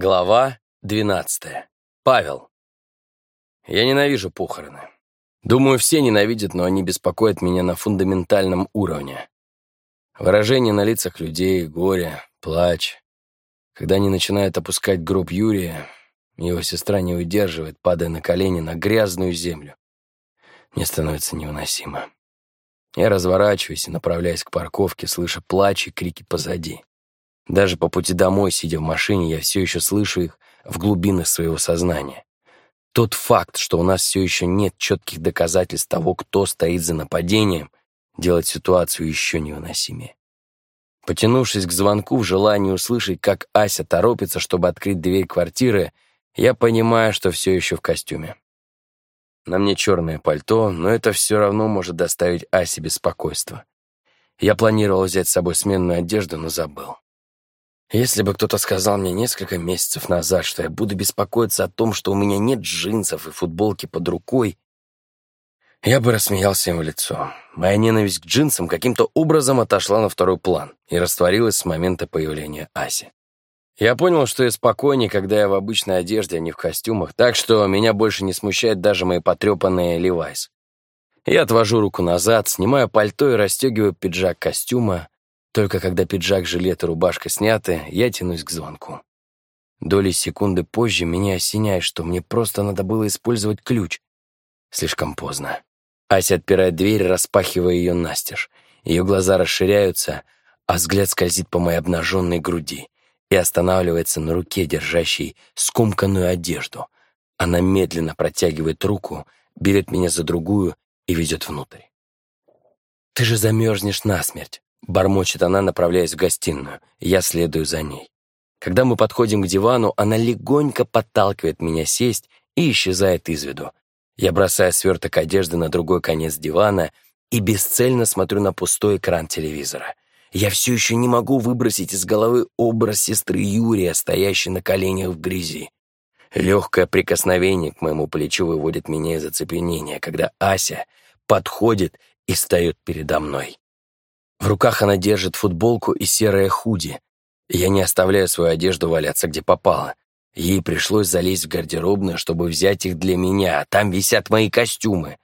Глава 12. Павел. Я ненавижу похороны. Думаю, все ненавидят, но они беспокоят меня на фундаментальном уровне. Выражение на лицах людей, горе, плач. Когда они начинают опускать гроб Юрия, его сестра не удерживает, падая на колени на грязную землю. Мне становится невыносимо. Я разворачиваюсь и направляюсь к парковке, слыша плач и крики позади. Даже по пути домой, сидя в машине, я все еще слышу их в глубинах своего сознания. Тот факт, что у нас все еще нет четких доказательств того, кто стоит за нападением, делает ситуацию еще невыносимее. Потянувшись к звонку в желании услышать, как Ася торопится, чтобы открыть дверь квартиры, я понимаю, что все еще в костюме. На мне черное пальто, но это все равно может доставить Асе беспокойство. Я планировал взять с собой сменную одежду, но забыл. Если бы кто-то сказал мне несколько месяцев назад, что я буду беспокоиться о том, что у меня нет джинсов и футболки под рукой, я бы рассмеялся им в лицо. Моя ненависть к джинсам каким-то образом отошла на второй план и растворилась с момента появления Аси. Я понял, что я спокойнее, когда я в обычной одежде, а не в костюмах, так что меня больше не смущает даже мои потрепанные Левайс. Я отвожу руку назад, снимаю пальто и расстегиваю пиджак костюма, только когда пиджак, жилет и рубашка сняты, я тянусь к звонку. Доли секунды позже меня осеняет, что мне просто надо было использовать ключ. Слишком поздно. Ася отпирает дверь, распахивая ее настежь. Ее глаза расширяются, а взгляд скользит по моей обнаженной груди и останавливается на руке, держащей скомканную одежду. Она медленно протягивает руку, берет меня за другую и ведет внутрь. «Ты же замерзнешь насмерть!» Бормочет она, направляясь в гостиную. Я следую за ней. Когда мы подходим к дивану, она легонько подталкивает меня сесть и исчезает из виду. Я бросаю сверток одежды на другой конец дивана и бесцельно смотрю на пустой экран телевизора. Я все еще не могу выбросить из головы образ сестры Юрия, стоящей на коленях в грязи. Легкое прикосновение к моему плечу выводит меня из оцепенения, когда Ася подходит и встает передо мной. В руках она держит футболку и серое худи. Я не оставляю свою одежду валяться где попало. Ей пришлось залезть в гардеробную, чтобы взять их для меня, а там висят мои костюмы.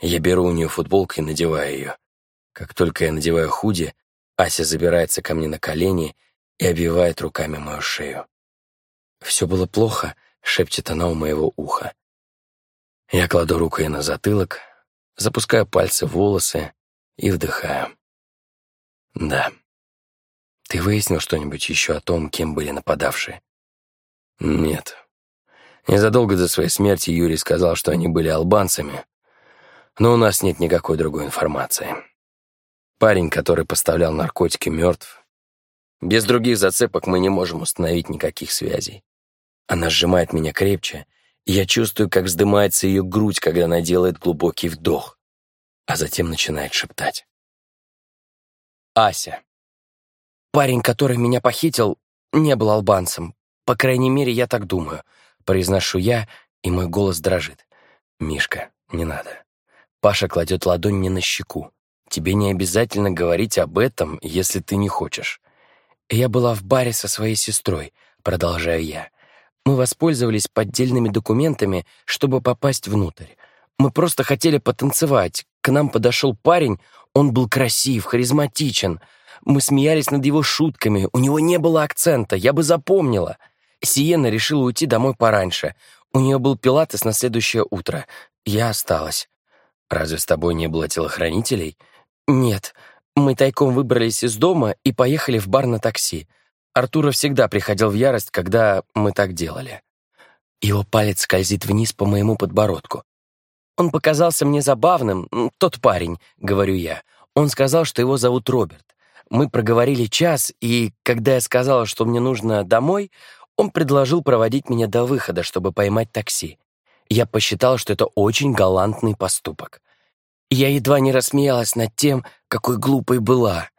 Я беру у нее футболку и надеваю ее. Как только я надеваю худи, Ася забирается ко мне на колени и обвивает руками мою шею. «Все было плохо», — шепчет она у моего уха. Я кладу руку ей на затылок, запускаю пальцы в волосы и вдыхаю. Да. Ты выяснил что-нибудь еще о том, кем были нападавшие? Нет. Незадолго до своей смерти Юрий сказал, что они были албанцами, но у нас нет никакой другой информации. Парень, который поставлял наркотики, мертв. Без других зацепок мы не можем установить никаких связей. Она сжимает меня крепче, и я чувствую, как вздымается ее грудь, когда она делает глубокий вдох, а затем начинает шептать. Ася. Парень, который меня похитил, не был албанцем. По крайней мере, я так думаю. Произношу я, и мой голос дрожит. Мишка, не надо. Паша кладет ладонь мне на щеку. Тебе не обязательно говорить об этом, если ты не хочешь. Я была в баре со своей сестрой, продолжаю я. Мы воспользовались поддельными документами, чтобы попасть внутрь. Мы просто хотели потанцевать. К нам подошел парень, он был красив, харизматичен. Мы смеялись над его шутками, у него не было акцента, я бы запомнила. Сиена решила уйти домой пораньше. У нее был пилатес на следующее утро. Я осталась. Разве с тобой не было телохранителей? Нет. Мы тайком выбрались из дома и поехали в бар на такси. Артура всегда приходил в ярость, когда мы так делали. Его палец скользит вниз по моему подбородку. Он показался мне забавным, тот парень, говорю я. Он сказал, что его зовут Роберт. Мы проговорили час, и когда я сказала, что мне нужно домой, он предложил проводить меня до выхода, чтобы поймать такси. Я посчитал, что это очень галантный поступок. Я едва не рассмеялась над тем, какой глупой была.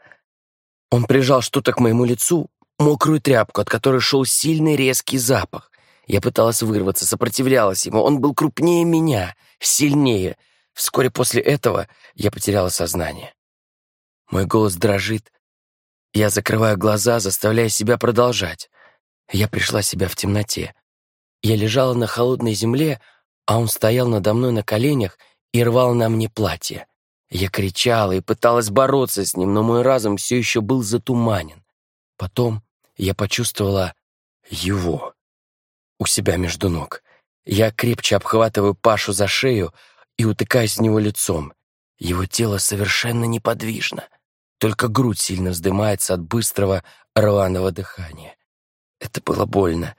Он прижал что-то к моему лицу, мокрую тряпку, от которой шел сильный резкий запах. Я пыталась вырваться, сопротивлялась ему. Он был крупнее меня, сильнее. Вскоре после этого я потеряла сознание. Мой голос дрожит. Я закрываю глаза, заставляя себя продолжать. Я пришла себя в темноте. Я лежала на холодной земле, а он стоял надо мной на коленях и рвал на мне платье. Я кричала и пыталась бороться с ним, но мой разум все еще был затуманен. Потом я почувствовала его у себя между ног. Я крепче обхватываю Пашу за шею и утыкаюсь в него лицом. Его тело совершенно неподвижно. Только грудь сильно вздымается от быстрого рваного дыхания. Это было больно.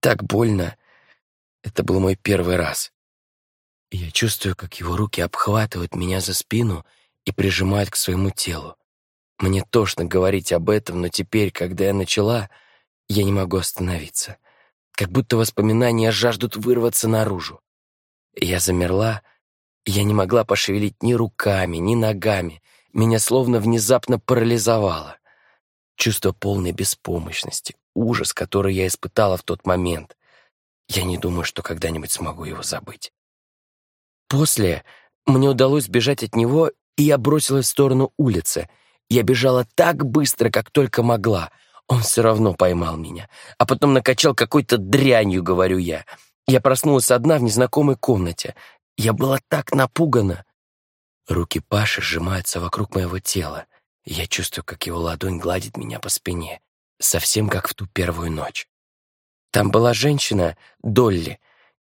Так больно. Это был мой первый раз. Я чувствую, как его руки обхватывают меня за спину и прижимают к своему телу. Мне тошно говорить об этом, но теперь, когда я начала, я не могу остановиться. Как будто воспоминания жаждут вырваться наружу. Я замерла, я не могла пошевелить ни руками, ни ногами. Меня словно внезапно парализовало. Чувство полной беспомощности, ужас, который я испытала в тот момент. Я не думаю, что когда-нибудь смогу его забыть. После мне удалось бежать от него, и я бросилась в сторону улицы. Я бежала так быстро, как только могла. Он все равно поймал меня, а потом накачал какой-то дрянью, говорю я. Я проснулась одна в незнакомой комнате. Я была так напугана. Руки Паши сжимаются вокруг моего тела. Я чувствую, как его ладонь гладит меня по спине, совсем как в ту первую ночь. Там была женщина, Долли.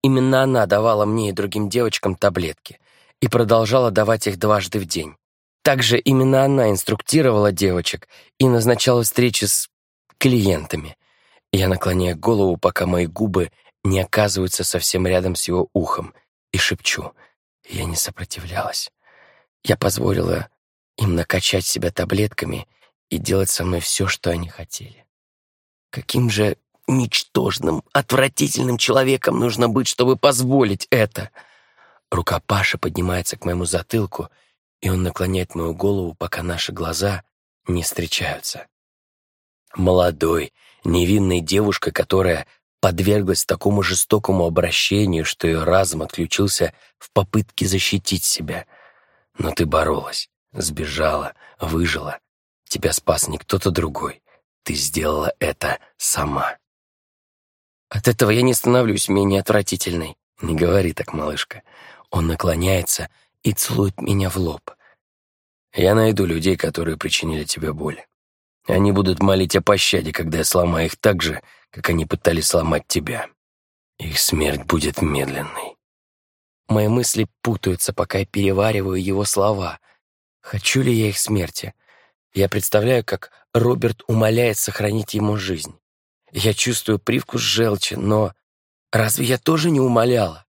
Именно она давала мне и другим девочкам таблетки и продолжала давать их дважды в день. Также именно она инструктировала девочек и назначала встречи с клиентами. Я наклоняю голову, пока мои губы не оказываются совсем рядом с его ухом, и шепчу. Я не сопротивлялась. Я позволила им накачать себя таблетками и делать со мной все, что они хотели. Каким же ничтожным, отвратительным человеком нужно быть, чтобы позволить это? Рука Паши поднимается к моему затылку, и он наклоняет мою голову, пока наши глаза не встречаются. Молодой, невинной девушка, которая подверглась такому жестокому обращению, что ее разум отключился в попытке защитить себя. Но ты боролась, сбежала, выжила. Тебя спас не кто-то другой. Ты сделала это сама. От этого я не становлюсь менее отвратительной. Не говори так, малышка. Он наклоняется и целует меня в лоб. Я найду людей, которые причинили тебе боль. Они будут молить о пощаде, когда я сломаю их так же, как они пытались сломать тебя. Их смерть будет медленной. Мои мысли путаются, пока я перевариваю его слова. Хочу ли я их смерти? Я представляю, как Роберт умоляет сохранить ему жизнь. Я чувствую привкус желчи, но разве я тоже не умоляла?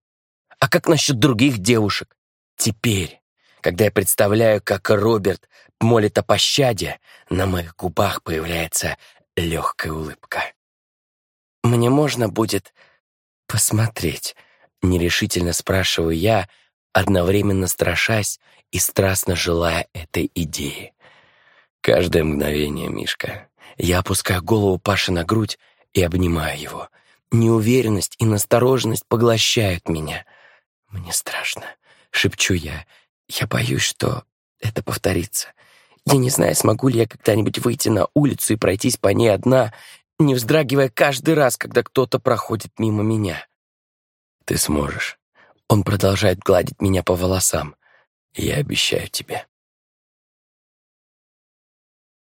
А как насчет других девушек? Теперь, когда я представляю, как Роберт молит о пощаде, на моих губах появляется легкая улыбка. «Мне можно будет посмотреть?» — нерешительно спрашиваю я, одновременно страшась и страстно желая этой идеи. Каждое мгновение, Мишка. Я опускаю голову Паши на грудь и обнимаю его. Неуверенность и настороженность поглощают меня. «Мне страшно», — шепчу я. «Я боюсь, что это повторится. Я не знаю, смогу ли я когда-нибудь выйти на улицу и пройтись по ней одна, не вздрагивая каждый раз, когда кто-то проходит мимо меня. Ты сможешь. Он продолжает гладить меня по волосам. Я обещаю тебе.